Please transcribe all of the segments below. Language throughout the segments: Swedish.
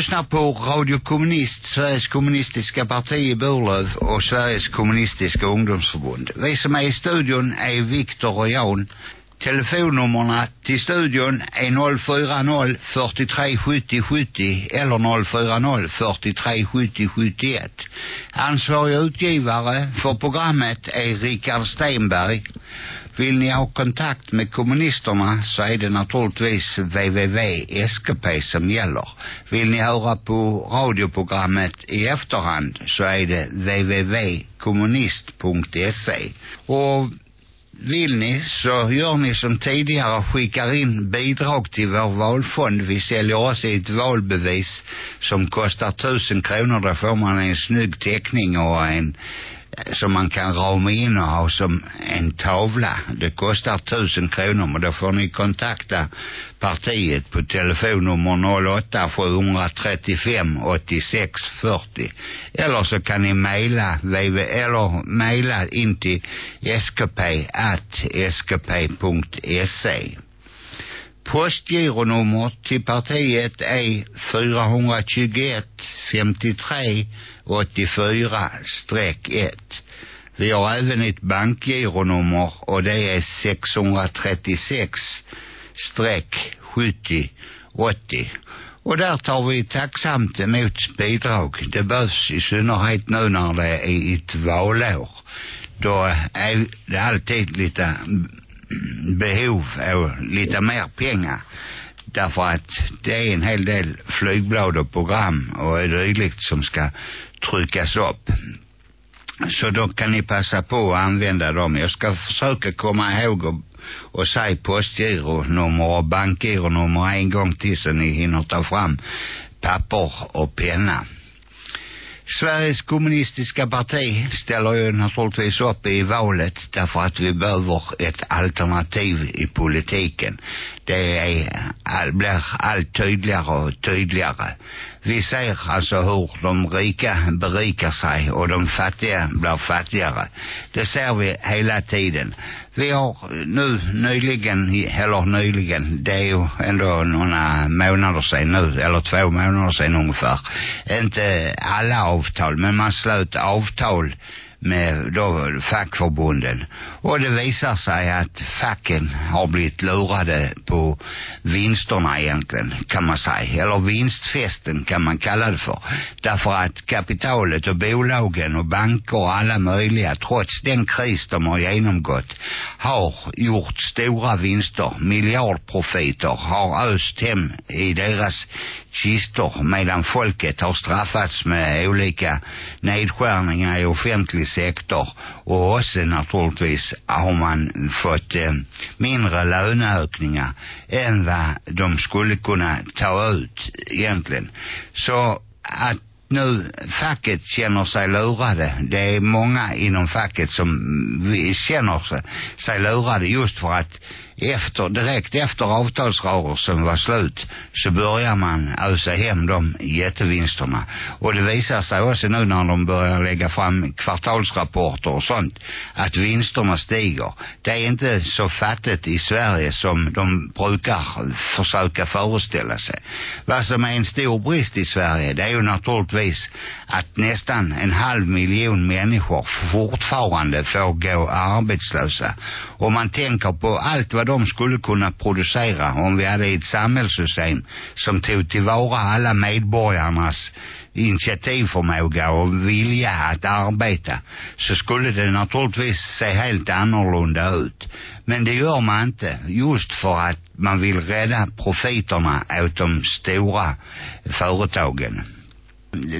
Lyssnar på Radio Kommunist, Sveriges kommunistiska parti i Burlöv och Sveriges kommunistiska ungdomsförbund. Vi som är i studion är Viktor och Jan. Telefonnummerna till studion är 040 43 70 70 eller 040 43 70 71. Ansvarig utgivare för programmet är Richard Stenberg. Vill ni ha kontakt med kommunisterna så är det naturligtvis www.skp som gäller. Vill ni höra på radioprogrammet i efterhand så är det www.kommunist.se. Och vill ni så gör ni som tidigare skickar in bidrag till vår valfond. Vi säljer också ett valbevis som kostar tusen kronor. Där får man en snygg teckning och en som man kan rama in och ha som en tavla. Det kostar tusen kronor men då får ni kontakta partiet på telefonnummer 08 735 86 40 eller så kan ni mejla eller mejla in till skp at skp.se Postgironummer till partiet är 421 53 84-1. Vi har även ett bankgironummer och det är 636-70 80. Och där tar vi tacksamt emot bidrag. Det behövs i synnerhet nu när det är ett valår. Då är det alltid lite behov av lite mer pengar därför att det är en hel del flygblad och program och dylikt som ska tryckas upp så då kan ni passa på att använda dem. Jag ska försöka komma ihåg och, och säga postgironummer och bankgironummer en gång till så ni hinner ta fram papper och penna. Sveriges kommunistiska parti ställer ju naturligtvis upp i valet därför att vi behöver ett alternativ i politiken. Det är, all, blir allt tydligare och tydligare. Vi ser alltså hur de rika berikar sig och de fattiga blir fattigare. Det ser vi hela tiden. Vi har nu nyligen, eller nyligen, det är ju ändå några eh, månader sedan nu, eller två månader sedan ungefär. Inte eh, alla avtal, men man slöt avtal med då fackförbunden. Och det visar sig att facken har blivit lurade på vinsterna egentligen, kan man säga. Eller vinstfesten kan man kalla det för. Därför att kapitalet och bolagen och banker och alla möjliga, trots den kris de har genomgått, har gjort stora vinster. Miljardprofiter har öst hem i deras kistor medan folket har straffats med olika nedskärningar i offentlig sektor och också naturligtvis har man fått eh, mindre löneökningar än vad de skulle kunna ta ut egentligen. Så att nu facket känner sig lurade. Det är många inom facket som mm, känner sig lurade just för att efter, direkt efter avtalsrörelsen var slut så börjar man ösa hem de jättevinsterna. Och det visar sig också nu när de börjar lägga fram kvartalsrapporter och sånt att vinsterna stiger. Det är inte så fattigt i Sverige som de brukar försöka föreställa sig. Vad som är en stor brist i Sverige det är ju naturligtvis att nästan en halv miljon människor fortfarande får gå arbetslösa. Om man tänker på allt vad de skulle kunna producera om vi hade ett samhällssystem som tog tillvara alla medborgarnas initiativförmåga och vilja att arbeta så skulle det naturligtvis se helt annorlunda ut. Men det gör man inte just för att man vill rädda profiterna åt de stora företagen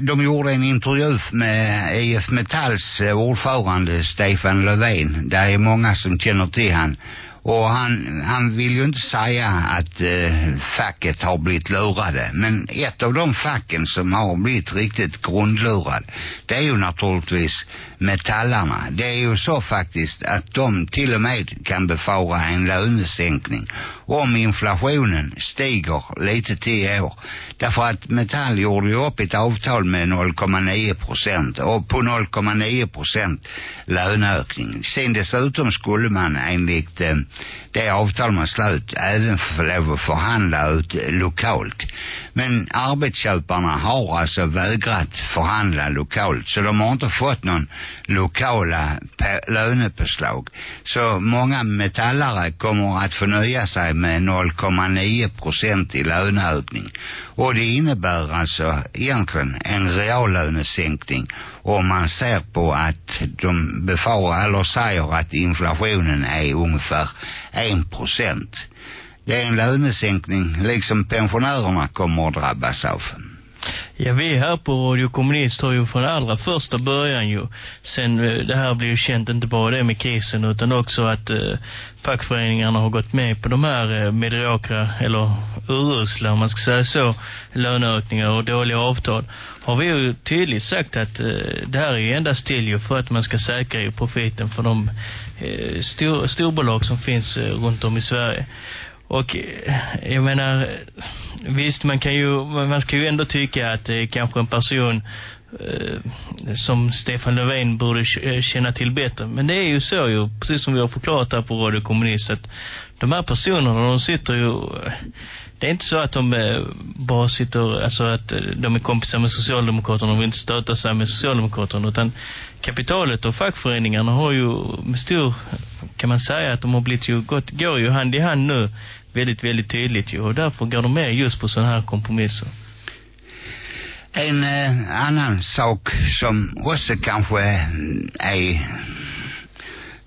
de gjorde en intervju med IF Metalls eh, ordförande Stefan Löfven. Det är många som känner till han. Och han, han vill ju inte säga att eh, facket har blivit lurade. Men ett av de facken som har blivit riktigt grundlurad, det är ju naturligtvis metallarna. Det är ju så faktiskt att de till och med kan befara en lönesänkning om inflationen stiger lite till i år. Därför att Metall gjorde ju upp ett avtal med 0,9 procent och på 0,9 procent löneökning. Sen dessutom skulle man enligt eh, det avtal man slöt även få lov att förhandla ut eh, lokalt. Men arbetsköparna har alltså vägrat förhandla lokalt så de har inte fått någon lokala lönepåslag. Så många metallare kommer att förnya sig med 0,9 procent i löneökning. Och det innebär alltså egentligen en reallönesänkning om man ser på att de befarar eller säger att inflationen är ungefär en procent. Det är en lönesänkning liksom pensionärerna kommer att drabbas av. Ja, vi här på Radio Kommunist har ju från allra första början ju, sen eh, det här blir ju känt inte bara det med krisen utan också att eh, fackföreningarna har gått med på de här eh, mediokra eller urusla om man ska säga så, löneökningar och dåliga avtal. Har vi ju tydligt sagt att eh, det här är ju endast till ju för att man ska säkra ju profiten för de eh, stor, storbolag som finns eh, runt om i Sverige. Och eh, jag menar, visst man kan ju, man ska ju ändå tycka att det är kanske en person eh, som Stefan Löfven borde eh, känna till bättre. Men det är ju så ju, precis som vi har förklarat här på Radio Kommunist, att de här personerna, de sitter ju eh, det är inte så att de bara sitter, alltså att de är kompisar med Socialdemokraterna och vill inte stöta sig med Socialdemokraterna utan kapitalet och fackföreningarna har ju med stor, kan man säga att de har blivit ju gått, går ju hand i hand nu väldigt, väldigt tydligt ju och därför går de med just på sådana här kompromisser. En eh, annan sak som också kanske är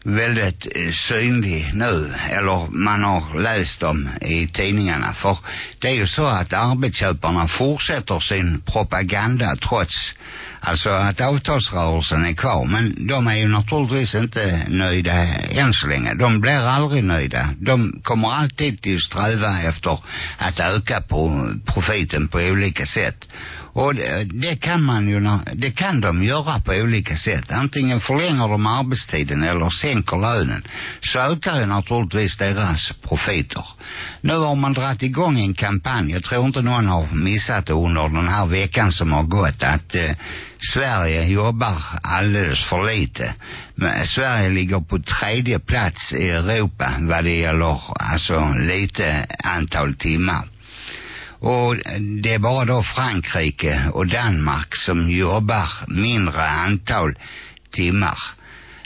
väldigt eh, synlig nu eller man har läst om i tidningarna för det är ju så att arbetsköparna fortsätter sin propaganda trots alltså att avtalsrörelsen är kvar men de är ju naturligtvis inte nöjda än så länge. De blir aldrig nöjda de kommer alltid till sträva efter att öka på profiten på olika sätt och det, det kan man ju, det kan de göra på olika sätt. Antingen förlänger de arbetstiden eller sänker lönen. Så ökar ju naturligtvis deras profiter. Nu har man dragit igång en kampanj. Jag tror inte någon har missat det under den här veckan som har gått. Att eh, Sverige jobbar alldeles för lite. Men eh, Sverige ligger på tredje plats i Europa vad det gäller alltså lite antal timmar. Och det är bara då Frankrike och Danmark som jobbar mindre antal timmar.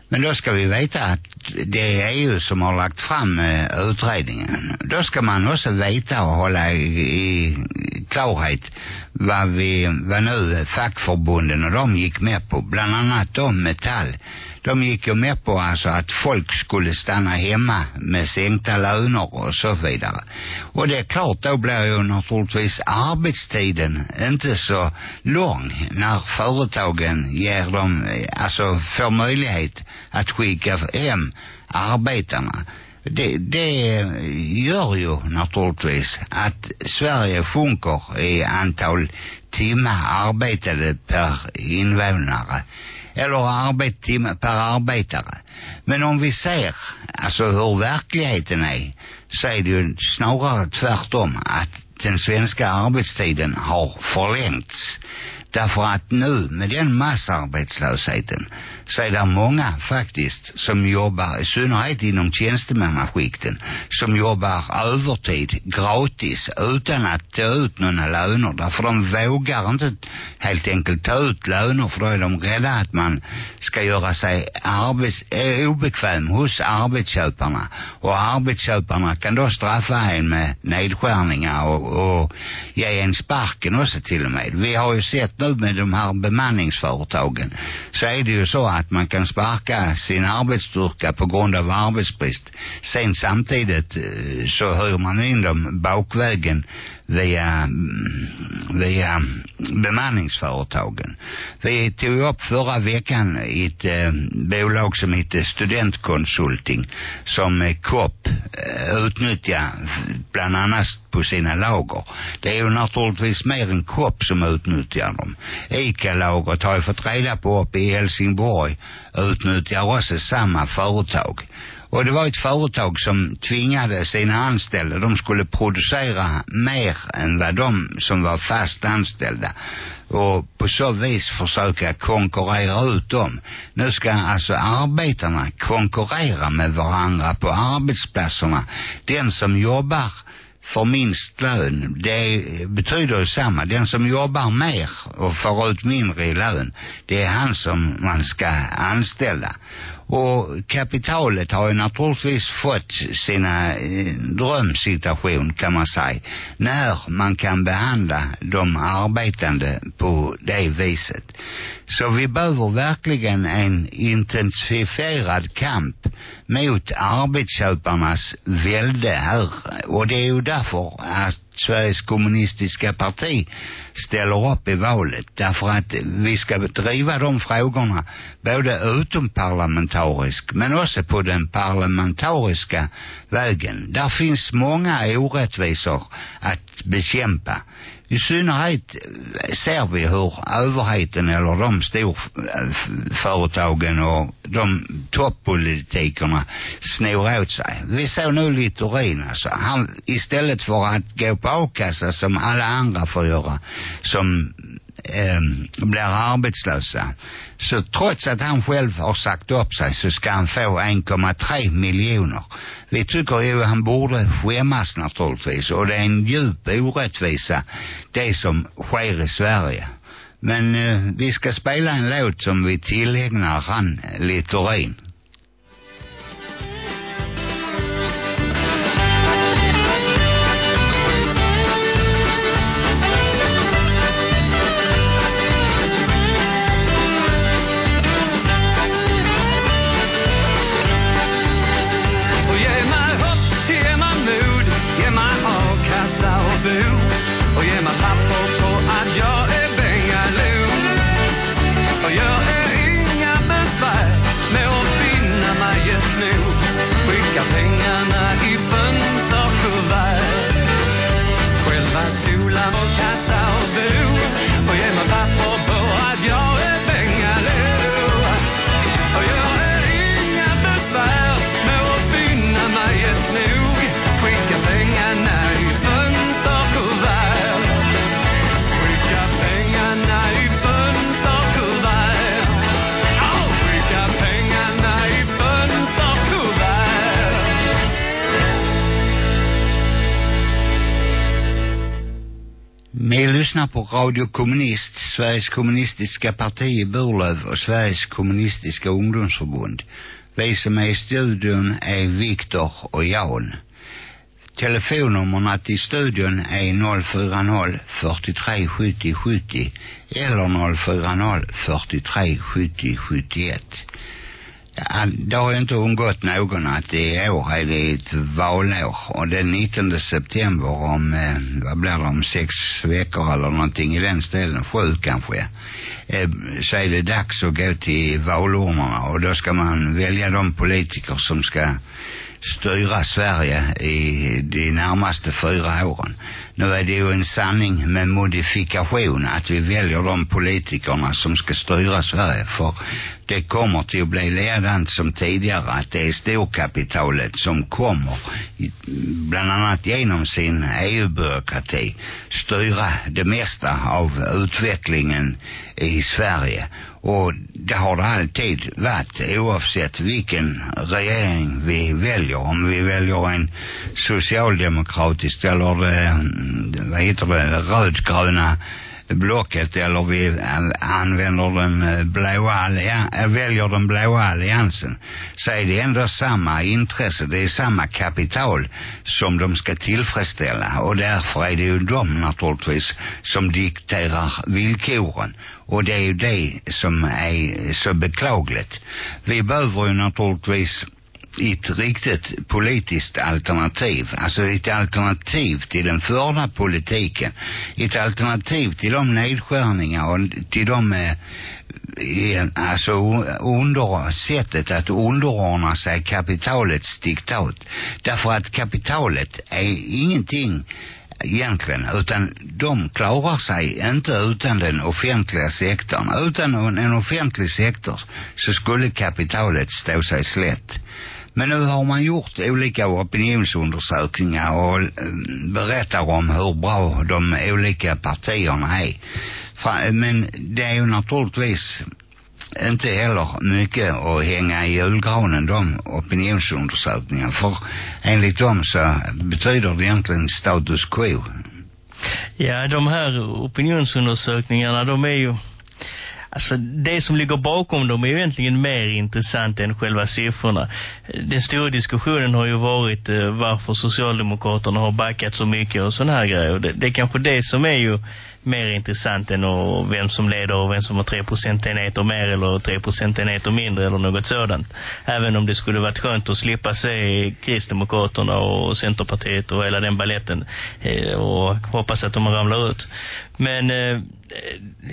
Men då ska vi veta att det är EU som har lagt fram eh, utredningen. Då ska man också veta och hålla i, i klarhet vad vi, vad nu fackförbunden och de gick med på. Bland annat de Metall de gick ju med på alltså att folk skulle stanna hemma med sänkta löner och så vidare. Och det är klart, då blir ju naturligtvis arbetstiden inte så lång när företagen ger dem, eh, alltså får möjlighet att skicka hem arbetarna. Det, det gör ju naturligtvis att Sverige sjunker i antal timmar arbetade per invånare eller arbetstimme per arbetare. Men om vi ser alltså hur verkligheten är så är det ju snarare tvärtom att den svenska arbetstiden har förlängts. Därför att nu med den massarbetslösheten så är det många faktiskt som jobbar, i synnerhet inom tjänstemannaskikten, som jobbar övertid gratis utan att ta ut några löner. Därför de vågar inte helt enkelt ta ut löner för då är de rädda att man ska göra sig arbets, eh, obekväm hos arbetsköparna. Och arbetsköparna kan då straffa en med nedskärningar och, och ge en sparken också till och med. Vi har ju sett nu med de här bemanningsföretagen så är det ju så att man kan sparka sin arbetsstyrka på grund av arbetsbrist. Sen samtidigt eh, så hyr man in dem bakvägen via, via uh, um, bemanningsföretagen. Vi tog upp förra veckan ett eh, bolag som heter Studentkonsulting som eh, KOP eh, utnyttjar bland annat på sina lager. Det är ju naturligtvis mer än KOP som utnyttjar dem. ICA-lagret har jag fått reda på uppe i Helsingborg utnyttjar också samma företag. Och det var ett företag som tvingade sina anställda, de skulle producera mer än vad de som var fast anställda och på så vis försöka konkurrera ut dem. Nu ska alltså arbetarna konkurrera med varandra på arbetsplatserna. Den som jobbar för minst lön, det betyder ju samma. Den som jobbar mer och får ut mindre i lön, det är han som man ska anställa. Och kapitalet har ju naturligtvis fått sina eh, drömsituation kan man säga. När man kan behandla de arbetande på det viset. Så vi behöver verkligen en intensifierad kamp mot arbetsköparnas välde här. Och det är ju därför att Sveriges kommunistiska parti ställer upp i valet. Därför att vi ska driva de frågorna både utomparlamentariskt men också på den parlamentariska vägen. Där finns många orättvisor att bekämpa. I synnerhet eh, ser vi hur överheten eller de storföretagen eh, och de toppolitikerna snor åt sig. Vi såg nu Littorin alltså. Han, istället för att gå på a-kassa som alla andra får göra, som eh, blir arbetslösa. Så trots att han själv har sagt upp sig så ska han få 1,3 miljoner. Vi tycker ju att han borde skämmas naturligtvis och det är en djup orättvisa det som sker i Sverige. Men eh, vi ska spela en låt som vi tillägnar han Littorin. Lyssnar på Radio Kommunist, Sveriges kommunistiska parti i Burlöv och Sveriges kommunistiska ungdomsförbund. Vi som är i studion är Viktor och Jan. Telefonnummerna till studion är 040 43 70 70 eller 040 43 70 71 det har ju inte undgått någon att i år är det ett valår och den 19 september om, vad blir det, om sex veckor eller någonting i den ställen, sju kanske, så är det dags att gå till valurnorna och då ska man välja de politiker som ska styra Sverige i eh, de närmaste fyra åren. Nu är det ju en sanning med modifikation att vi väljer de politikerna som ska styra Sverige för det kommer till att bli ledande som tidigare att det är storkapitalet som kommer bland annat genom sin EU-byråkrati styra det mesta av utvecklingen i Sverige. Och det har det alltid varit oavsett vilken regering vi väljer. Om vi väljer en socialdemokratisk eller det, vad heter det rödgröna blocket eller vi använder den eh, blåa alliansen, eh, väljer den blåa alliansen så är det ändå samma intresse, det är samma kapital som de ska tillfredsställa och därför är det ju de naturligtvis som dikterar villkoren och det är ju det som är så beklagligt. Vi behöver ju naturligtvis ett riktigt politiskt alternativ. Alltså ett alternativ till den förda politiken. Ett alternativ till de nedskärningar och till de eh, eh alltså under sättet att underordna sig kapitalets diktat. Därför att kapitalet är ingenting egentligen utan de klarar sig inte utan den offentliga sektorn. Utan en offentlig sektor så skulle kapitalet stå sig slätt. Men nu har man gjort olika opinionsundersökningar och mm, berättar om hur bra de olika partierna är. Men det är ju naturligtvis inte heller mycket att hänga i julgranen de opinionsundersökningarna för enligt dem så betyder det egentligen status quo. Ja, de här opinionsundersökningarna de är ju Alltså det som ligger bakom dem är ju egentligen mer intressant än själva siffrorna. Den stora diskussionen har ju varit eh, varför Socialdemokraterna har backat så mycket och sådana här grejer. Det, det är kanske det som är ju mer intressant än och vem som leder och vem som har 3 procentenheter mer eller 3 procentenheter mindre eller något sådant. Även om det skulle varit skönt att slippa se Kristdemokraterna och Centerpartiet och hela den balletten eh, och hoppas att de ramlar ut. Men eh,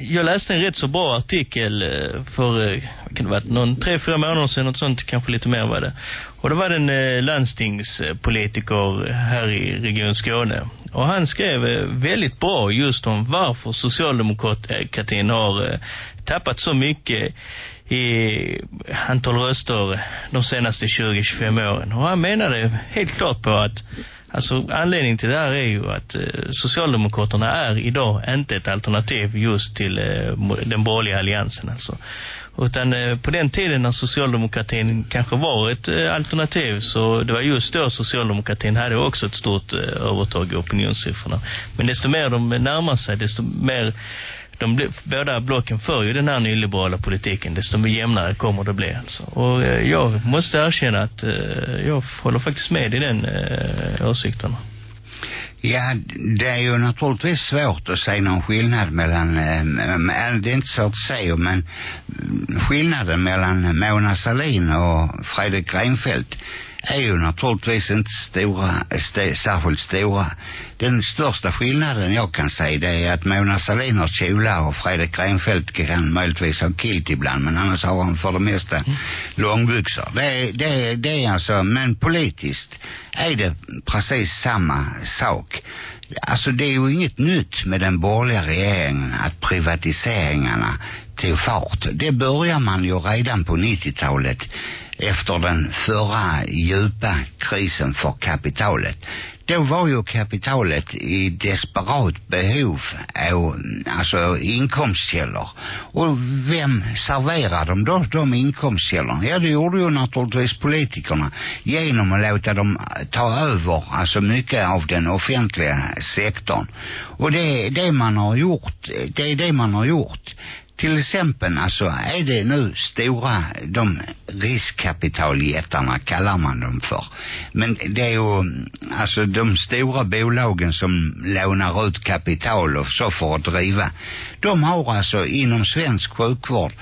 jag läste en rätt så bra artikel eh, för eh, kan det vara någon tre, fyra månader sedan något sånt, kanske lite mer var det. Och det var en eh, landstingspolitiker här i Region Skåne. Och han skrev eh, väldigt bra just om varför socialdemokratin har eh, tappat så mycket i antal röster de senaste 20-25 åren. Och han menade helt klart på att Alltså anledningen till det här är ju att eh, Socialdemokraterna är idag inte ett alternativ just till eh, den borgerliga alliansen alltså. Utan eh, på den tiden när socialdemokratin kanske var ett eh, alternativ så det var just då socialdemokratin hade också ett stort eh, övertag i opinionssiffrorna. Men desto mer de närmar sig, desto mer de båda blocken för ju den här nyliberala politiken desto jämnare kommer det bli alltså. Och eh, jag måste erkänna att eh, jag håller faktiskt med i den eh, åsikten Ja, det är ju naturligtvis svårt att säga någon skillnad mellan, äh, det är inte svårt att säga, men mm, skillnaden mellan Mona Salin och Fredrik Reinfeldt är ju naturligtvis inte stora, st särskilt stora. Den största skillnaden jag kan säga det är att Mona Sahlin har kjolar och Fredrik Reinfeldt kan möjligtvis ha kilt ibland men annars har han för det mesta mm. långbyxor. Det, det, det är alltså, men politiskt är det precis samma sak. Alltså det är ju inget nytt med den borgerliga regeringen att privatiseringarna tog fart. Det börjar man ju redan på 90-talet efter den förra djupa krisen för kapitalet. Då var ju kapitalet i desperat behov av alltså inkomstkällor. Och vem serverade de då, de inkomstkällorna? Ja, det gjorde ju naturligtvis politikerna genom att låta dem ta över alltså mycket av den offentliga sektorn. Och det är det man har gjort, det är det man har gjort till exempel alltså är det nu stora de riskkapitaljättarna kallar man dem för. Men det är ju alltså de stora bolagen som lånar ut kapital och så för att driva de har alltså inom svensk sjukvård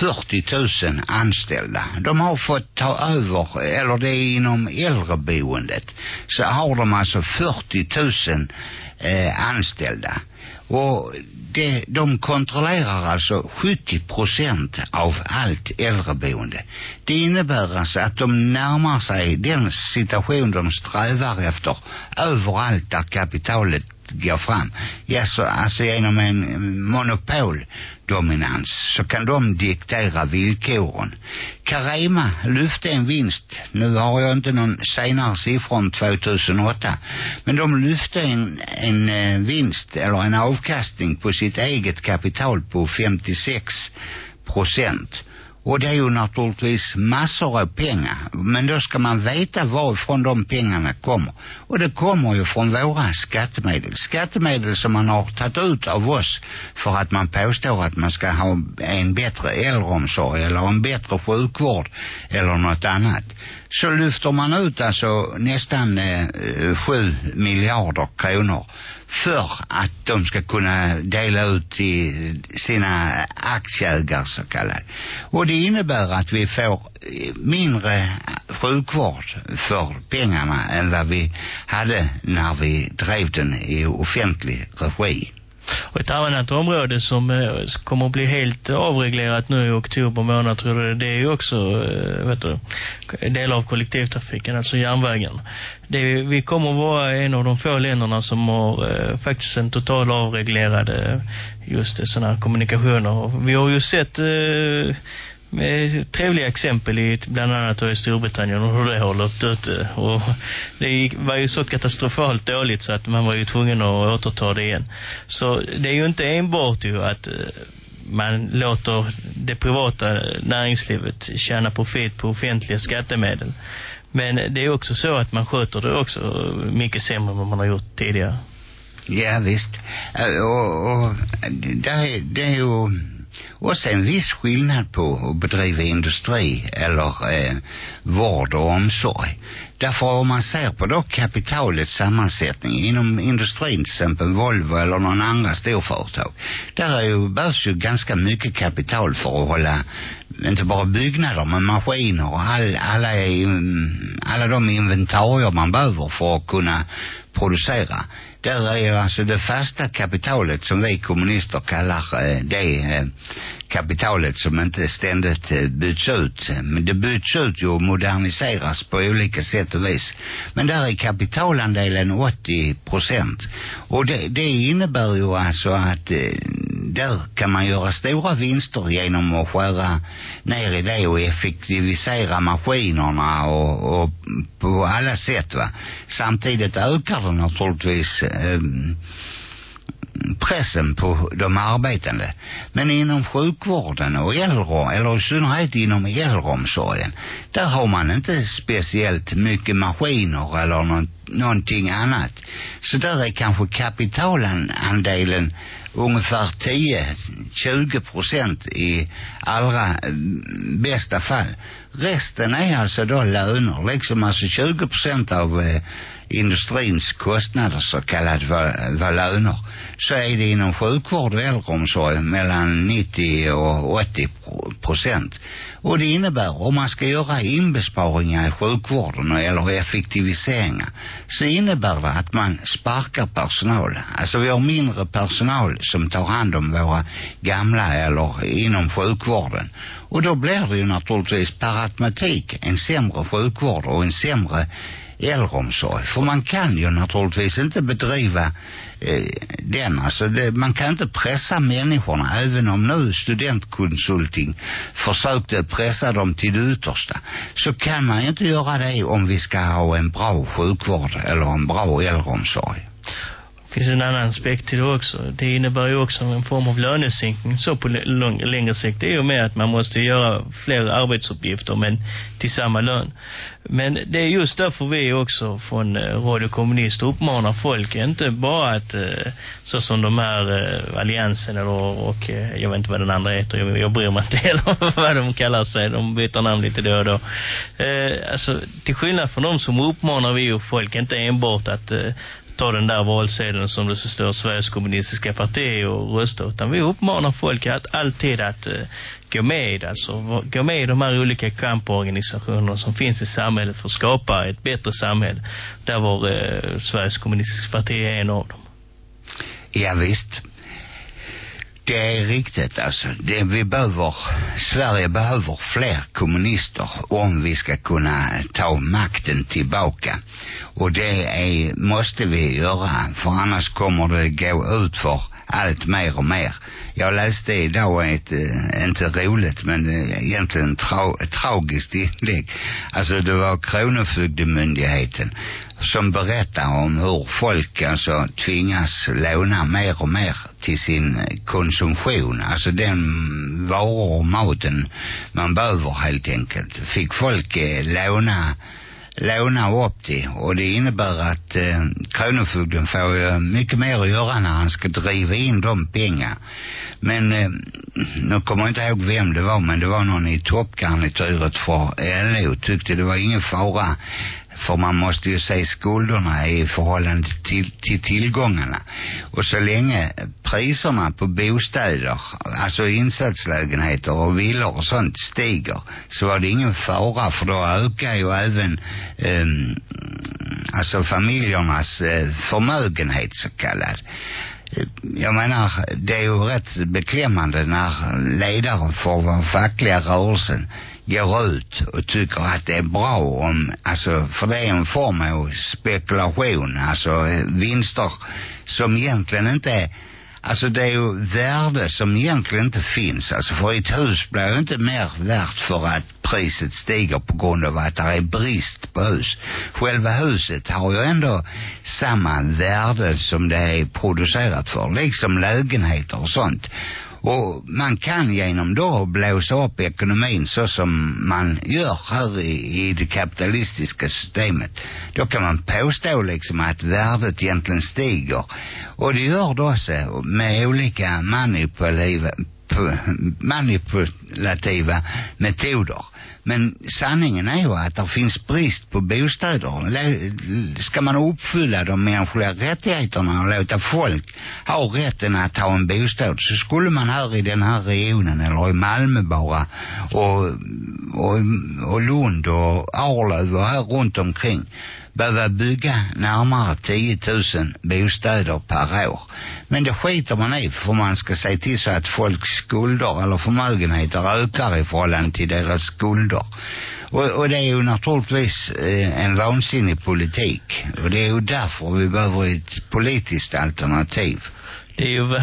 40 000 anställda. De har fått ta över eller det är inom äldreboendet så har de alltså 40 000 eh, anställda och det, de kontrollerar alltså 70 procent av allt äldreboende. Det innebär alltså att de närmar sig den situation de strävar efter överallt där kapitalet går fram. Ja, så, alltså genom en monopoldominans så kan de diktera villkoren. Carema lyfte en vinst. Nu har jag inte någon senare siffra om 2008. Men de lyfte en, en eh, vinst eller en avkastning på sitt eget kapital på 56 procent. Och det är ju naturligtvis massor av pengar. Men då ska man veta varifrån de pengarna kommer. Och det kommer ju från våra skattemedel. Skattemedel som man har tagit ut av oss för att man påstår att man ska ha en bättre äldreomsorg eller en bättre sjukvård eller något annat så lyfter man ut alltså nästan eh, sju miljarder kronor för att de ska kunna dela ut till sina aktieägare så kallat. Och det innebär att vi får mindre sjukvård för pengarna än vad vi hade när vi drev den i offentlig regi. Och ett annat område som eh, kommer att bli helt avreglerat nu i oktober månad tror jag det är ju också vet du, del av kollektivtrafiken, alltså järnvägen. Det, vi kommer att vara en av de få länderna som har eh, faktiskt en total avreglerad eh, just sådana här kommunikationer. Och vi har ju sett eh, trevliga exempel i bland annat i Storbritannien och hur det har löpt ut. Och det var ju så katastrofalt dåligt så att man var ju tvungen att återta det igen. Så det är ju inte enbart ju att eh, man låter det privata näringslivet tjäna profit på offentliga skattemedel. Men det är också så att man sköter det också mycket sämre än vad man har gjort tidigare. Ja visst. Eh, och, och det, är, det är ju och sen viss skillnad på att bedriva industri eller eh, vård och omsorg. Därför om man ser på då kapitalets sammansättning inom industrin till exempel Volvo eller någon andra storföretag. Där är ju, behövs ju ganska mycket kapital för att hålla inte bara byggnader men maskiner och all, alla, alla de inventarier man behöver för att kunna producera. Där är ju alltså det fasta kapitalet som vi kommunister kallar øh, det øh, kapitalet som inte ständigt byts ut. Men det byts ut ju och moderniseras på olika sätt och vis. Men där är kapitalandelen 80 procent. Och det, det innebär ju alltså att øh, där kan man göra stora vinster genom att skära ner i det och effektivisera maskinerna och, och på alla sätt va. Samtidigt ökar det naturligtvis eh, pressen på de arbetande. Men inom sjukvården och äldre, eller i synnerhet inom äldreomsorgen, där har man inte speciellt mycket maskiner eller någon, någonting annat. Så där är kanske kapitalandelen ungefär 10-20 procent i allra mm, bästa fall. Resten är alltså då löner, liksom alltså 20 procent av eh, industrins kostnader så kallat var, var löner så är det inom sjukvård och äldreomsorg mellan 90 och 80 procent. Och det innebär om man ska göra inbesparingar i sjukvården eller effektiviseringar så innebär det att man sparkar personal. Alltså vi har mindre personal som tar hand om våra gamla eller inom sjukvården. Och då blir det ju naturligtvis per automatik en sämre sjukvård och en sämre äldreomsorg. För man kan ju naturligtvis inte bedriva eh, den. Alltså det, man kan inte pressa människorna även om nu studentkonsulting försökte pressa dem till det yttersta. Så kan man inte göra det om vi ska ha en bra sjukvård eller en bra äldreomsorg finns en annan aspekt till det också. Det innebär ju också en form av lönesänkning så på lång, längre sikt. Det är ju med att man måste göra fler arbetsuppgifter men till samma lön. Men det är just därför vi också från eh, Radio Kommunist uppmanar folk inte bara att eh, så som de här eh, alliansen eller, och jag vet inte vad den andra heter. Jag, jag bryr mig inte heller vad de kallar sig. De byter namn lite då och då. Alltså till skillnad från dem som uppmanar vi ju folk inte enbart att ta den där valsedeln som det så står Sveriges kommunistiska parti och rösta utan vi uppmanar folk att alltid att uh, gå med alltså gå med i de här olika kamporganisationerna som finns i samhället för att skapa ett bättre samhälle där var eh, uh, Sveriges kommunistiska parti är en av dem. Ja visst. Det är riktigt alltså. Det vi behöver, Sverige behöver fler kommunister om vi ska kunna ta makten tillbaka. Och det är, måste vi göra för annars kommer det gå ut för allt mer och mer. Jag läste idag ett, øh, inte roligt men øh, egentligen tra tragiskt inlägg. Alltså det var Kronofogdemyndigheten som berättar om hur folk alltså tvingas låna mer och mer till sin øh, konsumtion. Alltså den varor och maten man behöver helt enkelt. Fick folk eh, låna låna upp det och det innebär att eh, Kronofogden får ju mycket mer att göra när han ska driva in de pengar. Men eh, nu kommer jag inte ihåg vem det var men det var någon i toppgarnituret för LO tyckte det var ingen fara för man måste ju se skulderna i förhållande till, till tillgångarna. Och så länge priserna på bostäder, alltså insatslägenheter och villor och sånt stiger så var det ingen fara för då ökar ju även eh, alltså familjernas eh, förmögenhet så kallad jag menar, det är ju rätt beklämmande när ledare för den fackliga rörelsen går ut och tycker att det är bra om, alltså för det är en form av spekulation, alltså vinster som egentligen inte är Alltså det är ju värde som egentligen inte finns. Alltså för ett hus blir ju inte mer värt för att priset stiger på grund av att det är brist på hus. Själva huset har ju ändå samma värde som det är producerat för. Liksom lägenheter och sånt. Och man kan genom då blåsa upp ekonomin så som man gör här i, i det kapitalistiska systemet. Då kan man påstå liksom att värdet egentligen stiger. Och det gör det också med olika manipulativa manipulativa metoder. Men sanningen är ju att det finns brist på bostäder. Ska man uppfylla de mänskliga rättigheterna och låta folk ha rätten att ha en bostad så skulle man här i den här regionen eller i Malmö bara och, och, och Lund och Arlöv och här runt omkring behöva bygga närmare 10 000 bostäder per år. Men det skiter man i för man ska se till så att folks skulder eller förmögenheter ökar i förhållande till deras skulder. Och, och det är ju naturligtvis eh, en vansinnig politik. Och det är ju därför vi behöver ett politiskt alternativ. Det är ju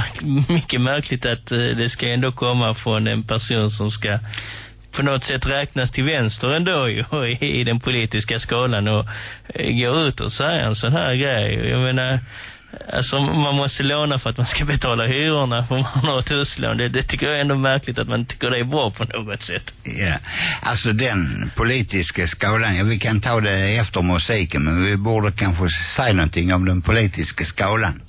mycket märkligt att eh, det ska ändå komma från en person som ska på något sätt räknas till vänster ändå ju, i den politiska skalan och eh, går ut och säger en sån här grej. Jag menar, alltså man måste låna för att man ska betala hyrorna för man har ett huslån. Det, det tycker jag är ändå märkligt att man tycker det är bra på något sätt. Ja, alltså den politiska skalan, ja vi kan ta det efter musiken men vi borde kanske säga någonting om den politiska skalan.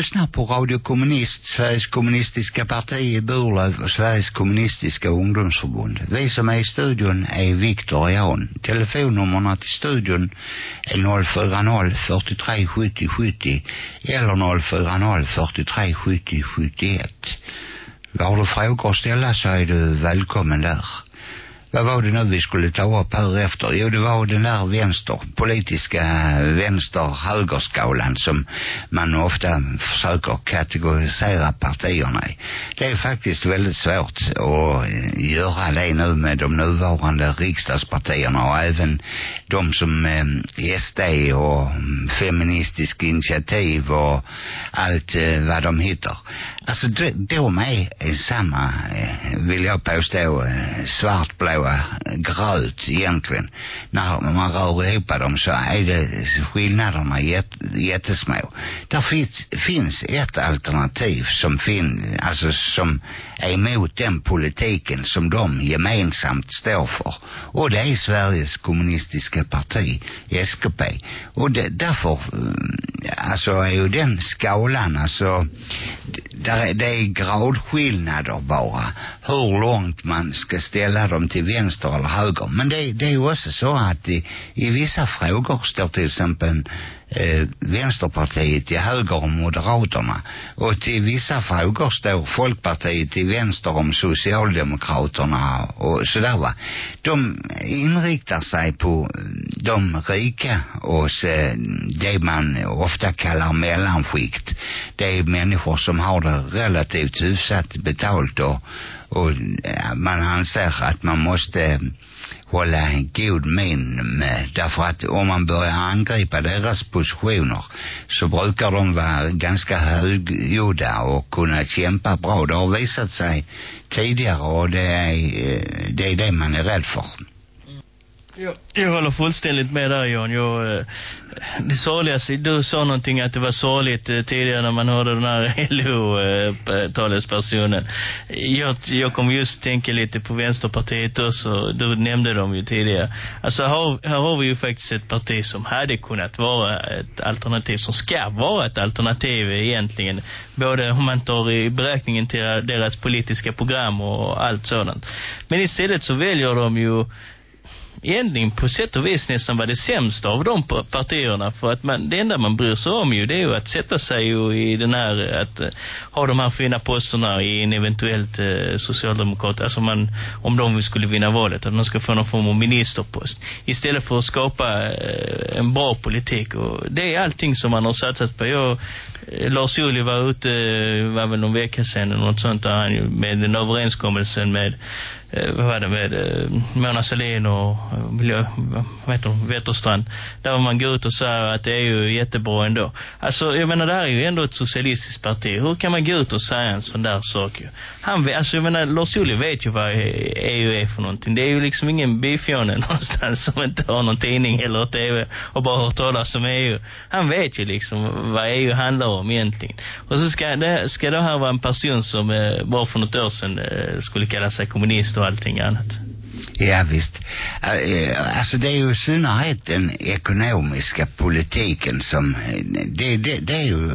Lyssnar på Radio Kommunist, Sveriges kommunistiska parti i Burlöv och Sveriges kommunistiska ungdomsförbund. Vi som är i studion är Viktor och Jan. Telefonnummerna till studion är 040 43 70 70 eller 040 43 70 71. Har du frågor att ställa så är du välkommen där vad var det nu vi skulle ta upp här efter? Jo, det var den där vänster, politiska vänster-högerskalan som man ofta försöker kategorisera partierna i. Det är faktiskt väldigt svårt att eh, göra det nu med de nuvarande riksdagspartierna och även de som eh, SD och mm, Feministisk initiativ och allt eh, vad de hittar. Alltså de, de är samma, eh, vill jag påstå, eh, svartblåa gröt egentligen. När man rör ihop dem så är det skillnaderna jätt, jättesmå. Där finns, finns ett alternativ som fin, alltså som emot den politiken som de gemensamt står för. Och det är Sveriges kommunistiska parti, SKP. Och det, därför, mm, alltså är ju den skalan, alltså där, det är gradskillnader bara. Hur långt man ska ställa dem till vänster eller höger. Men det, det är ju också så att i, i vissa frågor står till exempel eh, Vänsterpartiet till höger om Moderaterna och till vissa frågor står Folkpartiet till vänster om Socialdemokraterna och sådär va. De inriktar sig på de rika och se, det man ofta kallar mellanskikt. Det är människor som har det relativt hyfsat betalt och, och man anser att man måste hålla en god min med. Därför att om man börjar angripa deras positioner så brukar de vara ganska högljudda och kunna kämpa bra. Det har visat sig tidigare och det är eh, det, är det man är rädd för. Jag, jag håller fullständigt med där Jan. Jag, eh, det sorgligaste, du sa någonting att det var sorgligt eh, tidigare när man hörde den här LO-talespersonen. Eh, jag, jag kom just tänka lite på Vänsterpartiet också. Du nämnde dem ju tidigare. Alltså här, här har vi ju faktiskt ett parti som hade kunnat vara ett alternativ, som ska vara ett alternativ egentligen. Både om man tar i beräkningen till deras politiska program och allt sådant. Men istället så väljer de ju egentligen på sätt och vis nästan var det sämsta av de partierna för att man, det enda man bryr sig om ju det är ju att sätta sig ju i den här att uh, ha de här fina posterna i en eventuellt uh, socialdemokrat. Alltså man, om de skulle vinna valet att man ska få någon form av ministerpost. Istället för att skapa uh, en bra politik. Och det är allting som man har satsat på. Jag, Lars Ohly var ute var väl någon vecka sedan eller något sånt där han, med den överenskommelsen med Eh, vad var det med eh, Mona Sahlin och eh, miljö, vad heter hon, Wetterstrand där man går ut och säger att det är ju jättebra ändå. Alltså jag menar det här är ju ändå ett socialistiskt parti. Hur kan man gå ut och säga en sån där sak han, alltså jag menar Lars Ohly vet ju vad EU är för någonting. Det är ju liksom ingen bifjone någonstans som inte har någon tidning eller tv och bara hört talas om EU han vet ju liksom vad EU handlar om egentligen. Och så ska det, ska det här vara en person som eh, bara för något år sedan eh, skulle kalla sig kommunist och allting annat. Ja visst. Alltså det är ju i synnerhet den ekonomiska politiken som eh, det, det, det är ju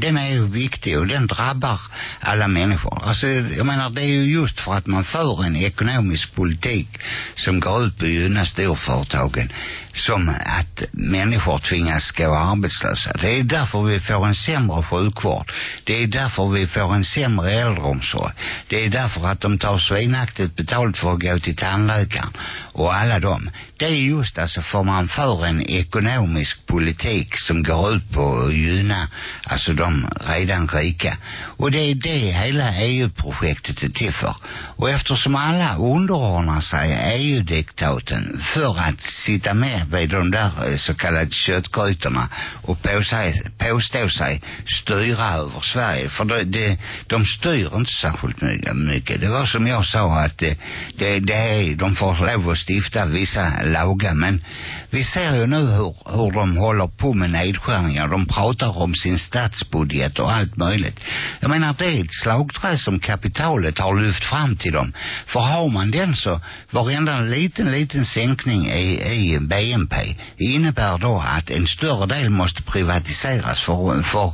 den är ju viktig och den drabbar alla människor. Alltså jag menar det är ju just för att man för en ekonomisk politik som går ut på att gynna storföretagen som att människor tvingas gå arbetslösa. Det är därför vi får en sämre sjukvård. Det är därför vi får en sämre äldreomsorg. Det är därför att de tar svinaktigt betalt för att gå till tandläkaren och alla dem. Det är just alltså för man för en ekonomisk politik som går ut på att gynna alltså de redan rika. Och det är det hela EU-projektet är till för. Och eftersom alla underordnar sig EU-diktaten för att sitta med vid de där eh, så kallade köttgrytorna och på sig, påstå sig styra över Sverige. För det, det, de styr inte särskilt mycket. Det var som jag sa att det, det, det är, de får lov att stifta vissa lagar men vi ser ju nu hur, hur de håller på med nedskärningar. De pratar om sin statsbudget och allt möjligt. Jag menar det är ett slagträ som kapitalet har lyft fram till dem. För har man den så varenda liten liten sänkning i, i BNP innebär då att en större del måste privatiseras för, för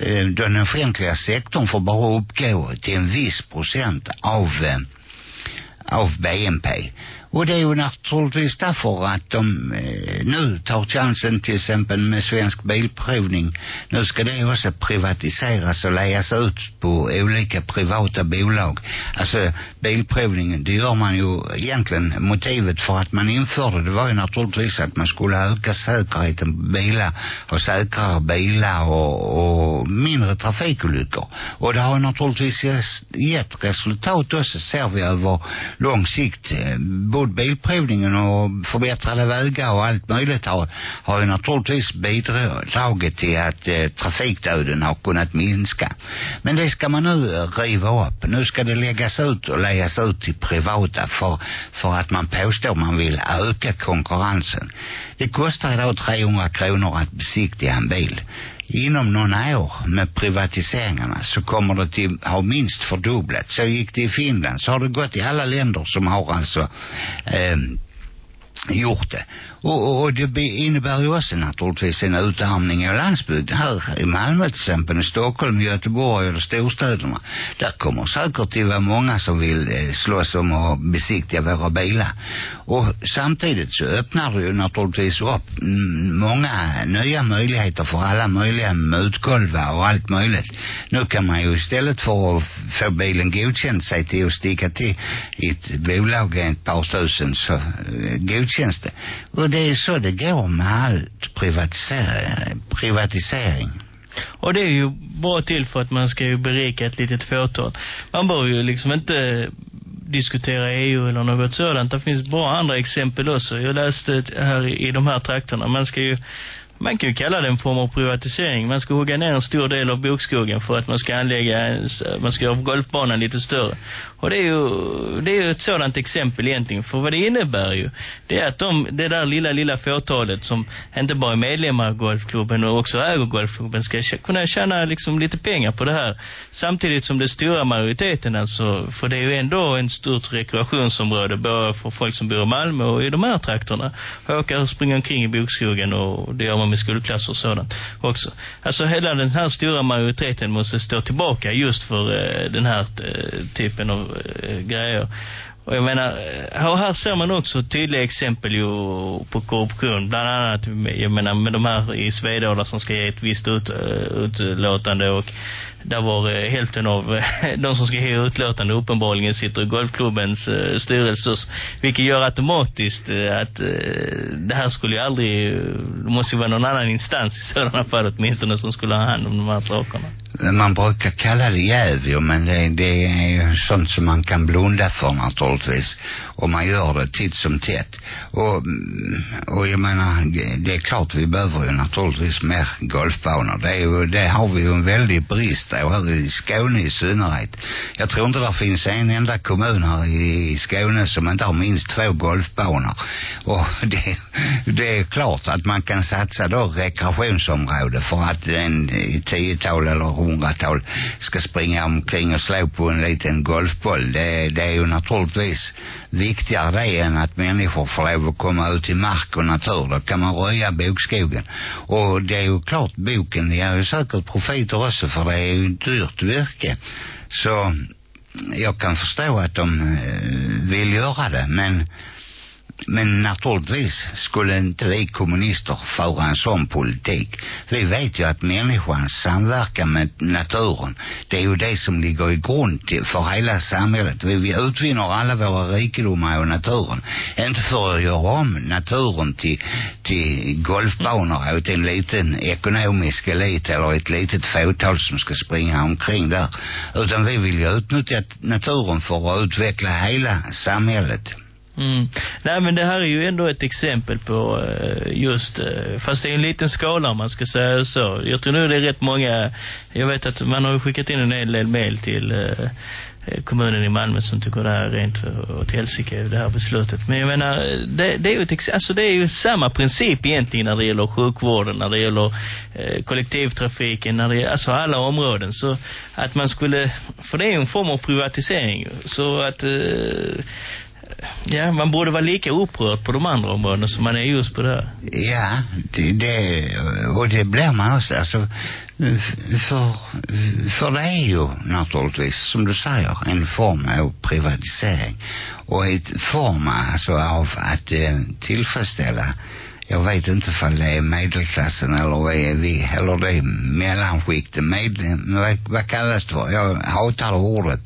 eh, øh, den offentliga sektorn får bara uppgå till en viss procent av eh, øh, av BNP. Och det är ju naturligtvis därför att de eh, nu tar chansen till exempel med svensk bilprovning. Nu ska det också privatiseras och läggas ut på olika privata bolag. Alltså bilprovningen, det gör man ju egentligen motivet för att man införde det var ju naturligtvis att man skulle öka säkerheten på bilar och säkrare bilar och, och mindre trafikolyckor. Och det har naturligtvis gett resultat också ser vi över lång sikt. Eh, både bilprovningen och förbättrade vägar och allt möjligt har, har ju naturligtvis bidragit till att eh, trafikdöden har kunnat minska. Men det ska man nu riva upp. Nu ska det läggas ut och läggas ut till privata för, för att man påstår man vill öka konkurrensen. Det kostar idag 300 kronor att besiktiga en bil inom några år med privatiseringarna så kommer det till ha minst fördubblat. Så gick det i Finland. Så har det gått i alla länder som har alltså eh, gjort det. Och, och det innebär ju också naturligtvis en utarmning av landsbygden. Här i Malmö till exempel, i Stockholm, Göteborg och storstäderna. Där kommer säkert till vara många som vill eh, slåss om att besiktiga våra bilar. Och samtidigt så öppnar det ju naturligtvis upp många nya möjligheter för alla möjliga mutkolvar och allt möjligt. Nu kan man ju istället för att få bilen godkänd sig till att sticka till ett bolag ett par tusen så eh, godkänns det. Och det är så det går med allt privatisering. privatisering. Och det är ju bra till för att man ska ju berika ett litet fåtal. Man bör ju liksom inte diskutera EU eller något sådant. Det finns bra andra exempel också. Jag läste här i de här trakterna. Man ska ju man kan ju kalla det en form av privatisering. Man ska hugga ner en stor del av bokskogen för att man ska anlägga, man ska göra golfbanan lite större. Och det är ju, det är ju ett sådant exempel egentligen. För vad det innebär ju, det är att de, det där lilla, lilla fåtalet som inte bara är medlemmar av golfklubben och också äger golfklubben ska kunna tjäna liksom lite pengar på det här. Samtidigt som det stora majoriteten alltså, för det är ju ändå en stort rekreationsområde både för folk som bor i Malmö och i de här trakterna. Åka och springa omkring i bokskogen och det gör man med skolklasser och sådant också. Alltså hela den här stora majoriteten måste stå tillbaka just för eh, den här eh, typen av Eh, grejer. Och jag menar, eh, och här ser man också tydliga exempel ju på korruption. Bland annat, jag menar, med de här i Svedala som ska ge ett visst ut, eh, utlåtande och där var eh, hälften av de som ska ge utlåtande uppenbarligen sitter i golfklubbens eh, styrelse vilket gör automatiskt eh, att eh, det här skulle ju aldrig det måste ju vara någon annan instans i sådana fall åtminstone som skulle ha hand om de här sakerna man brukar kalla det jäv men det, det är ju sånt som man kan blunda för naturligtvis. Och man gör det titt som tätt. Och, och jag menar det är klart vi behöver ju naturligtvis mer golfbanor. Det, är ju, det har vi ju en väldig brist då här i Skåne i synnerhet. Jag tror inte det finns en enda kommun här i Skåne som inte har minst två golfbanor. Och det, det är klart att man kan satsa då rekreationsområde för att en tiotal eller hundratal ska springa omkring och slå på en liten golfboll. Det, det är ju naturligtvis viktigare det än att människor får lov att komma ut i mark och natur. Då kan man röja bokskogen. Och det är ju klart, boken ger ju säkert profiter också för det är ju dyrt virke. Så jag kan förstå att de eh, vill göra det. Men men naturligtvis skulle inte vi kommunister föra en sån politik. Vi vet ju att människan samverkar med naturen. Det är ju det som ligger i grund till, för hela samhället. Vi, vi utvinner alla våra rikedomar ur naturen. Inte för att göra om naturen till, till golfbanor åt en liten ekonomisk elit eller ett litet fåtal som ska springa omkring där. Utan vi vill ju utnyttja naturen för att utveckla hela samhället. Mm. Nej men det här är ju ändå ett exempel på uh, just, uh, fast det är en liten skala om man ska säga så. Jag tror nu det är rätt många, jag vet att man har skickat in en hel del mail till uh, kommunen i Malmö som tycker det här är rent åt helsike det här beslutet. Men jag menar, det, det är ju ett, alltså det är ju samma princip egentligen när det gäller sjukvården, när det gäller eh, kollektivtrafiken, när det gäller, alltså alla områden. Så att man skulle, för det är ju en form av privatisering. Så att eh, Ja, man borde vara lika upprörd på de andra områdena som man är just på det här. Ja, det, det och det blir man också. Alltså, för, för det är ju naturligtvis, som du säger, en form av privatisering. Och ett form alltså av att eh, tillfredsställa jag vet inte om det är medelklassen eller vad är vi. Eller det är mellanskiktet med, vad, vad kallas det? För jag hatar ordet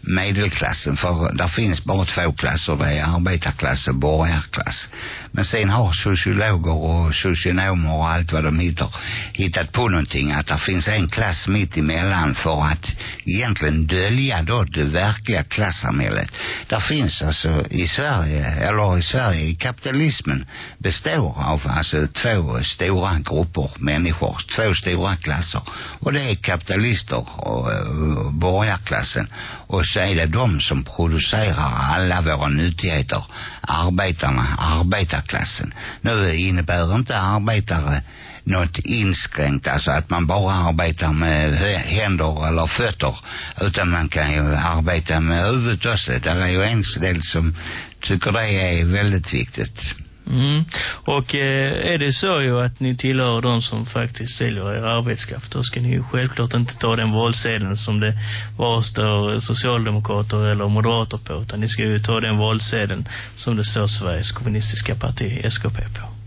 medelklassen för där finns bara två klasser. Det är arbetarklass och borgarklass men sen har sociologer och socionomer och allt vad de hittar hittat på någonting att det finns en klass mitt emellan för att egentligen dölja då det verkliga klassamhället. Där finns alltså i Sverige, eller i Sverige, i kapitalismen består av alltså två stora grupper människor, två stora klasser. Och det är kapitalister och, och borgarklassen. Och så är det de som producerar alla våra nyttigheter, arbetarna, arbetar arbetarklassen. Nu innebär inte arbetare något inskränkt, alltså att man bara arbetar med händer eller fötter, utan man kan ju arbeta med huvudet också. Det är ju en del som tycker det är väldigt viktigt. Mm. Och eh, är det så ju att ni tillhör de som faktiskt säljer er arbetskraft då ska ni ju självklart inte ta den valsedeln som det var står socialdemokrater eller moderater på utan ni ska ju ta den valsedeln som det står Sveriges kommunistiska parti SKP på.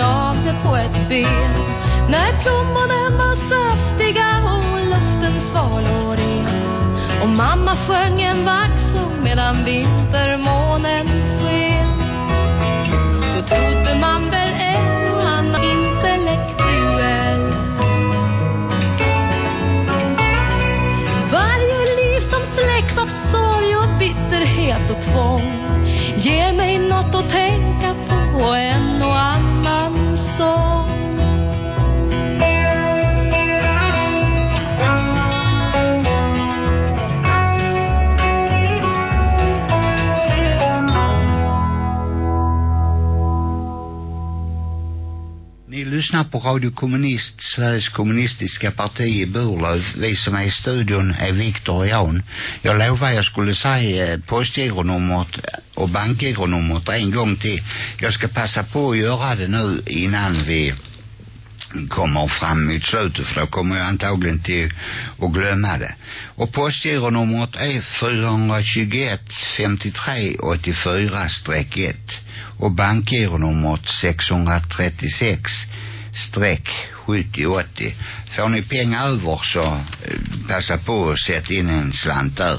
gnagde på ett ben. När plommonen var saftiga och luften sval och ren. Och mamma sjöng en vaxsång medan vintermånen sken. Då trodde man väl ännu han var intellektuell. Varje liv som släcks av sorg och bitterhet och tvång Ge mig något att tänka på och en lyssnar på Radio Kommunist, Sveriges kommunistiska parti i Burlöv. Vi som är i studion är Viktor och Jan. Jag lovade jag skulle säga eh, postgironumret och bankgironumret en gång till. Jag ska passa på att göra det nu innan vi kommer fram mot slutet för då kommer jag antagligen till att glömma det. Och postgironumret är 421 53 84 1 och bankgironumret 636 streck 7080. Får ni pengar över så eh, passa på att sätta in en slant där.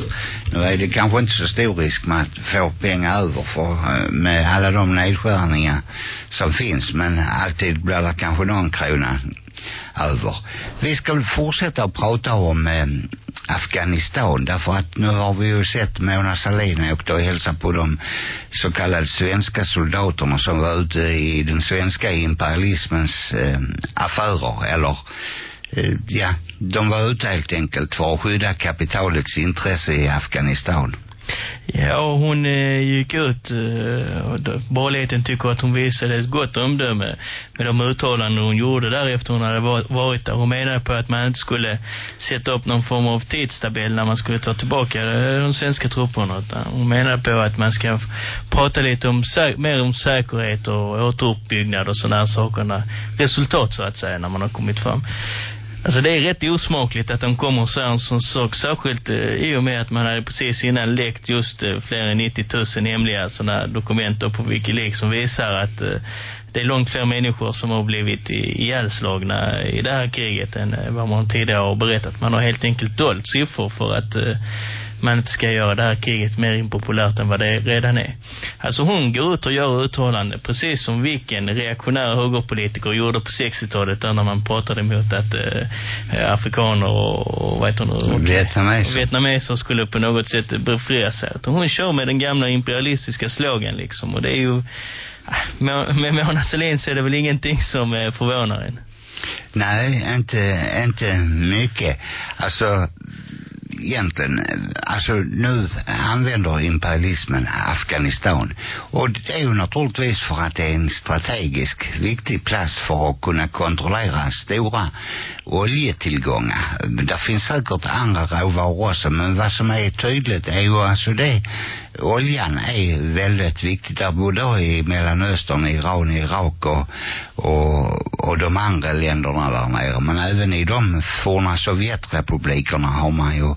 Nu är det kanske inte så stor risk med att få pengar över för eh, med alla de nedskärningar som finns men alltid blir det kanske någon krona över. Vi ska väl fortsätta att prata om eh, Afghanistan därför att nu har vi ju sett Mona Sahlin åkte och hälsa på de så kallade svenska soldaterna som var ute i den svenska imperialismens eh, affärer eller eh, ja, de var ute helt enkelt för att skydda kapitalets intresse i Afghanistan. Ja, hon eh, gick ut eh, och då- borgerligheten tycker att hon visade ett gott omdöme med de uttalanden hon gjorde därefter hon hade varit där. Hon menade på att man inte skulle sätta upp någon form av tidstabell när man skulle ta tillbaka eh, de svenska trupperna. Utan hon menade på att man ska prata lite om mer om säkerhet och återuppbyggnad och sådana här saker. när- Resultat så att säga när man har kommit fram. Alltså det är rätt osmakligt att de kommer så här en sån sak, särskilt eh, i och med att man hade precis innan läckt just eh, fler än 90 000 hemliga sådana dokument då på Wikileaks som visar att eh, det är långt fler människor som har blivit ihjälslagna i det här kriget än eh, vad man tidigare har berättat. Man har helt enkelt dolt siffror för att eh, man inte ska göra det här kriget mer impopulärt än vad det redan är. Alltså hon går ut och gör uttalande precis som vilken reaktionär högerpolitiker gjorde på 60-talet där när man pratade emot att eh, afrikaner och, och vad heter nu? Vietnameser. Vietnameser skulle på något sätt befria sig. Utan hon kör med den gamla imperialistiska slogan liksom och det är ju ah, med, med Mona Sahlin så är det väl ingenting som eh, förvånar en. Nej, inte, inte mycket. Alltså, egentligen, alltså nu använder imperialismen Afghanistan. Och det är ju naturligtvis för att det är en strategisk viktig plats för att kunna kontrollera stora oljetillgångar. Det finns säkert andra råvaror också, men vad som är tydligt är ju alltså det oljan är väldigt viktigt där både i Mellanöstern, Iran, Irak och, och, och de andra länderna där nere. Men även i de forna Sovjetrepublikerna har man ju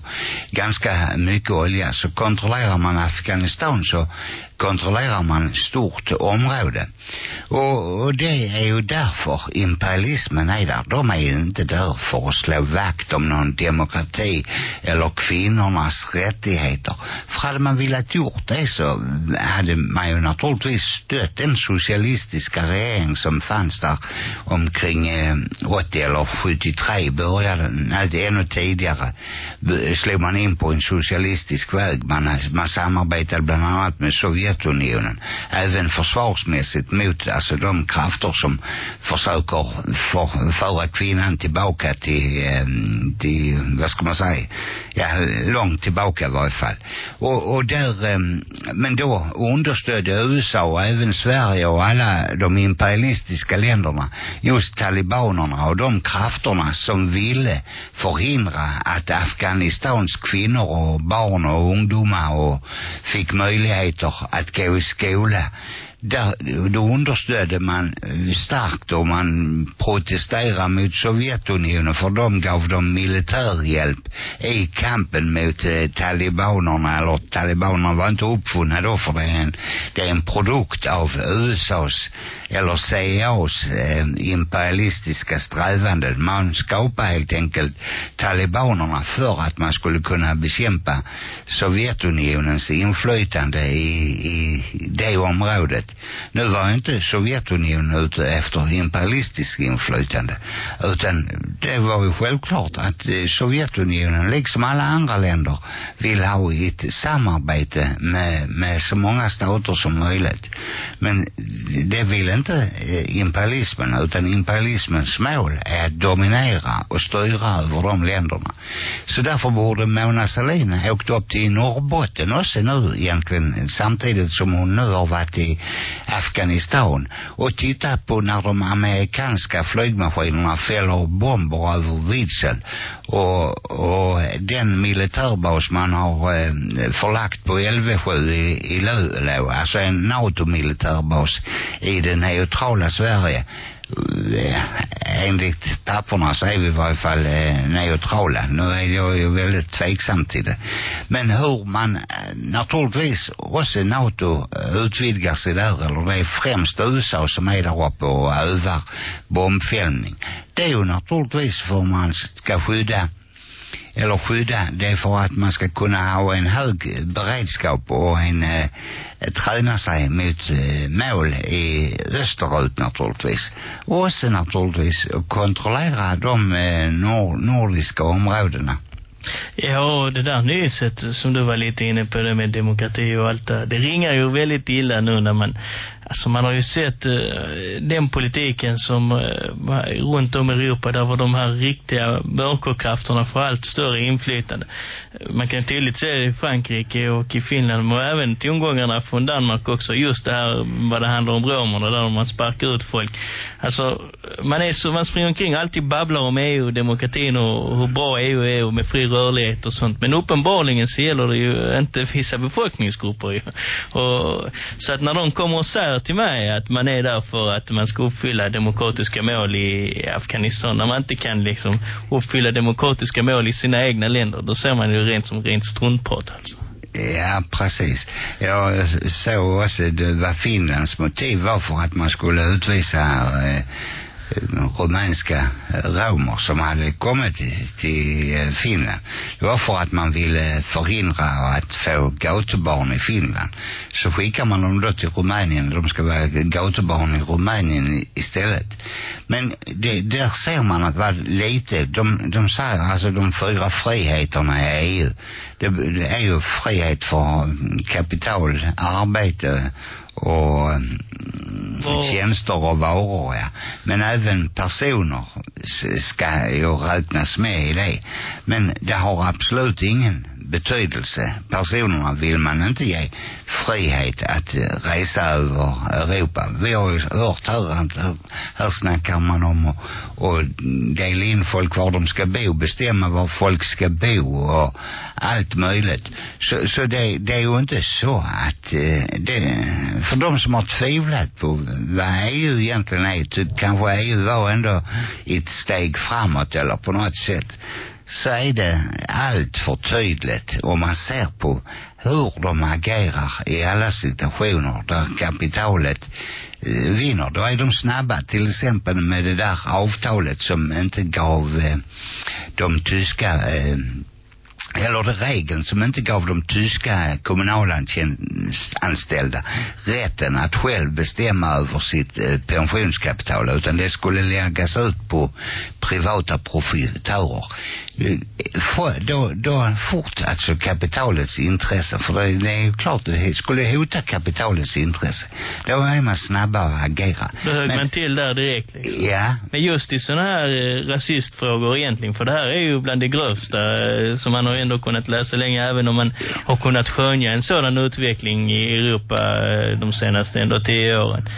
ganska mycket olja. Så kontrollerar man Afghanistan så kontrollerar man stort område. Och, och det är ju därför imperialismen är där. De är ju inte där för att slå vakt om någon demokrati eller kvinnornas rättigheter. För hade man velat gjort det så hade man ju naturligtvis stött den socialistiska regering som fanns där omkring eh, 80 eller 73 började, nej det är ännu tidigare slog man in på en socialistisk väg. Man, man samarbetade bland annat med Sovjet, Sovjetunionen även försvarsmässigt mot alltså de krafter som försöker för, föra kvinnan tillbaka till, eh, till vad ska man säga ja, långt tillbaka i varje fall. Och, och där, eh, men då understödde USA och även Sverige och alla de imperialistiska länderna just talibanerna och de krafterna som ville förhindra att Afghanistans kvinnor och barn och ungdomar och fick möjligheter att gå i skola där, då understödde man øh, starkt och man protesterade mot Sovjetunionen för de gav dem militärhjälp i kampen mot eh, øh, talibanerna eller talibanerna var inte uppfunna då för det är en, det är en produkt av USAs eller CAs eh, imperialistiska strävanden. Man skapade helt enkelt talibanerna för att man skulle kunna bekämpa Sovjetunionens inflytande i, i det området. Nu var inte Sovjetunionen ute efter imperialistiskt inflytande utan det var ju självklart att eh, Sovjetunionen liksom alla andra länder vill ha ett samarbete med, med så många stater som möjligt. Men det vill inte inte eh, imperialismen utan imperialismens mål är att dominera och styra över de länderna. Så därför borde Mona Sahlin ha åkt upp till Norrbotten också nu egentligen samtidigt som hon nu har varit i Afghanistan och tittat på när de amerikanska flygmaskinerna fäller bomber över Vidsel och, och den militärbas man har eh, förlagt på LV7 i, i Luleå, alltså en NATO-militärbas i den neutrala Sverige øh, enligt papperna så är vi i varje fall øh, neutrala. Nu är jag ju väldigt tveksam till det. Men hur man, øh, naturligtvis också NATO utvidgar sig där, eller det är främst USA som är där uppe och övar bombfällning. Det är ju naturligtvis för man ska skydda eller skydda det är för att man ska kunna ha en hög beredskap och en eh, träna sig mot eh, mål i österut naturligtvis och också naturligtvis kontrollera de eh, nord nordiska områdena Ja, det där nyset som du var lite inne eh, på det med demokrati och eh. allt det, det ringar ju väldigt illa nu när man. Alltså man har ju sett uh, den politiken som uh, runt om i Europa där var de här riktiga mörkerkrafterna får allt större inflytande. Man kan tydligt se det i Frankrike och i Finland och även tongångarna från Danmark också. Just det här vad det handlar om romerna där man sparkar ut folk. Alltså man är så, man springer omkring alltid babblar om EU och demokratin och hur bra EU är och med fri rörlighet och sånt. Men uppenbarligen så gäller det ju inte vissa befolkningsgrupper ju. Och, så att när de kommer och säger till mig att man är där för att man ska uppfylla demokratiska mål i Afghanistan. När man inte kan liksom uppfylla demokratiska mål i sina egna länder. Då ser man ju rent som rent struntprat alltså. Ja, precis. Jag såg också alltså, det var Finlands motiv var för att man skulle utvisa eh, rumänska romer som hade kommit till, till Finland. Det var för att man ville förhindra att få gatubarn i Finland. Så skickar man dem då till Rumänien. De ska vara gatubarn i Rumänien istället. Men det, där ser man att vad lite, de, de säger alltså de fyra friheterna i EU. Det, det är ju frihet för kapital, arbete och och... tjänster och varor, ja. Men även personer ska ju räknas med i det. Men det har absolut ingen betydelse. Personerna vill man inte ge frihet att eh, resa över Europa. Vi har ju hört här att här, här snackar man om att och dela in folk var de ska bo, bestämma var folk ska bo och allt möjligt. Så, så det, det är ju inte så att eh, det, för de som har tvivlat på vad EU egentligen är, kanske EU var ändå ett steg framåt eller på något sätt så är det allt för tydligt om man ser på hur de agerar i alla situationer där kapitalet øh, eh, vinner. Då är de snabba till exempel med det där avtalet som inte gav eh, de tyska eh, øh, eller det regeln som inte gav de tyska kommunalanställda rätten att själv bestämma över sitt pensionskapital utan det skulle läggas ut på privata profitörer. För, då, då fort alltså kapitalets intresse för det, det är ju klart det skulle hota kapitalets intresse. Då är man snabbare att agera. Då högg man till där direkt liksom. ja. Men just i sådana här eh, rasistfrågor egentligen för det här är ju bland det grövsta eh, som man har ändå kunnat läsa länge även om man har kunnat skönja en sådan utveckling i Europa eh, de senaste ändå tio åren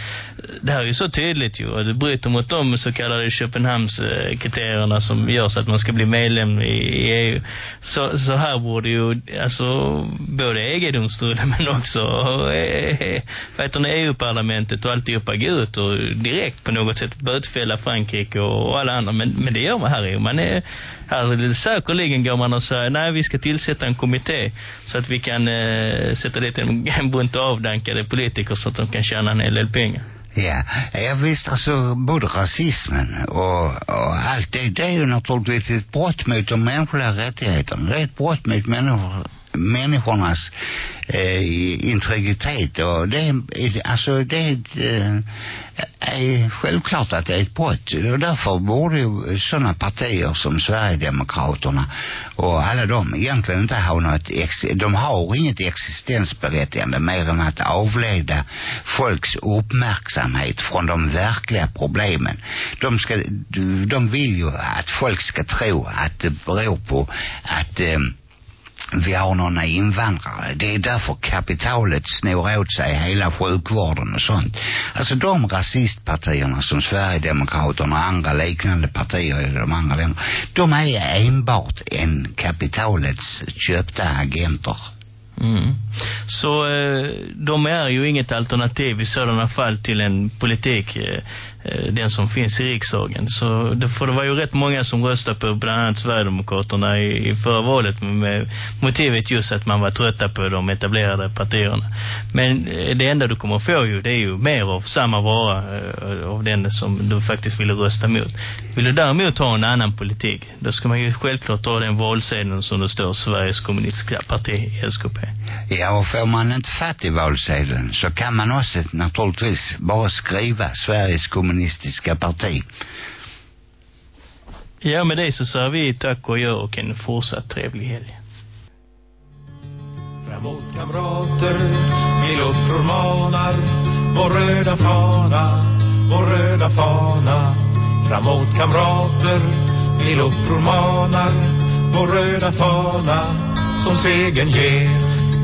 det här är ju så tydligt ju. Och det bryter mot de så kallade Köpenhamnskriterierna som gör så att man ska bli medlem i EU. Så, så här borde ju alltså både EG-domstolen men också eh, eh, vad heter det, EU-parlamentet och alltihopa gå ut och direkt på något sätt bötfälla Frankrike och, och alla andra. Men, men det gör man här ju. Man är här säkerligen går man och säger nej vi ska tillsätta en kommitté så att vi kan eh, sätta dit en, en bunt avdankade politiker så att de kan tjäna en hel del pengar. Ja, ja visst alltså både rasismen och, och allt det, det är ju naturligtvis ett brott mot de mänskliga rättigheterna. Det är ett brott mot människor människornas eh, integritet. Och det är, alltså det är, eh, är självklart att det är ett brott. Och därför borde ju sådana partier som Sverigedemokraterna och alla de egentligen inte ha något ex, de har inget existensberättigande mer än att avleda folks uppmärksamhet från de verkliga problemen. De ska de vill ju att folk ska tro att det beror på att eh, vi har några invandrare. Det är därför kapitalet snor åt sig hela sjukvården och sånt. Alltså de rasistpartierna som Sverigedemokraterna och andra liknande partier i de andra länderna, de är enbart en kapitalets köpta agenter. Mm. Så eh, de är ju inget alternativ i sådana fall till en politik eh, eh, den som finns i riksdagen. Så det, för det var ju rätt många som röstade på bland annat Sverigedemokraterna i, i förra valet med, med motivet just att man var trötta på de etablerade partierna. Men eh, det enda du kommer få ju, det är ju mer av samma vara eh, av den som du faktiskt ville rösta mot. Vill du däremot ha en annan politik, då ska man ju självklart ta den valsedeln som det står Sveriges kommunistiska parti, SKP. Ja, och får man inte fatt i valsedeln så kan man också naturligtvis bara skriva Sveriges kommunistiska parti. Ja, med det så säger vi tack och gör och en fortsatt trevlig helg. Framåt kamrater, vi uppror manar Vår röda fana, vår röda fana Framåt kamrater, vi uppror manar Vår röda fana som segern ger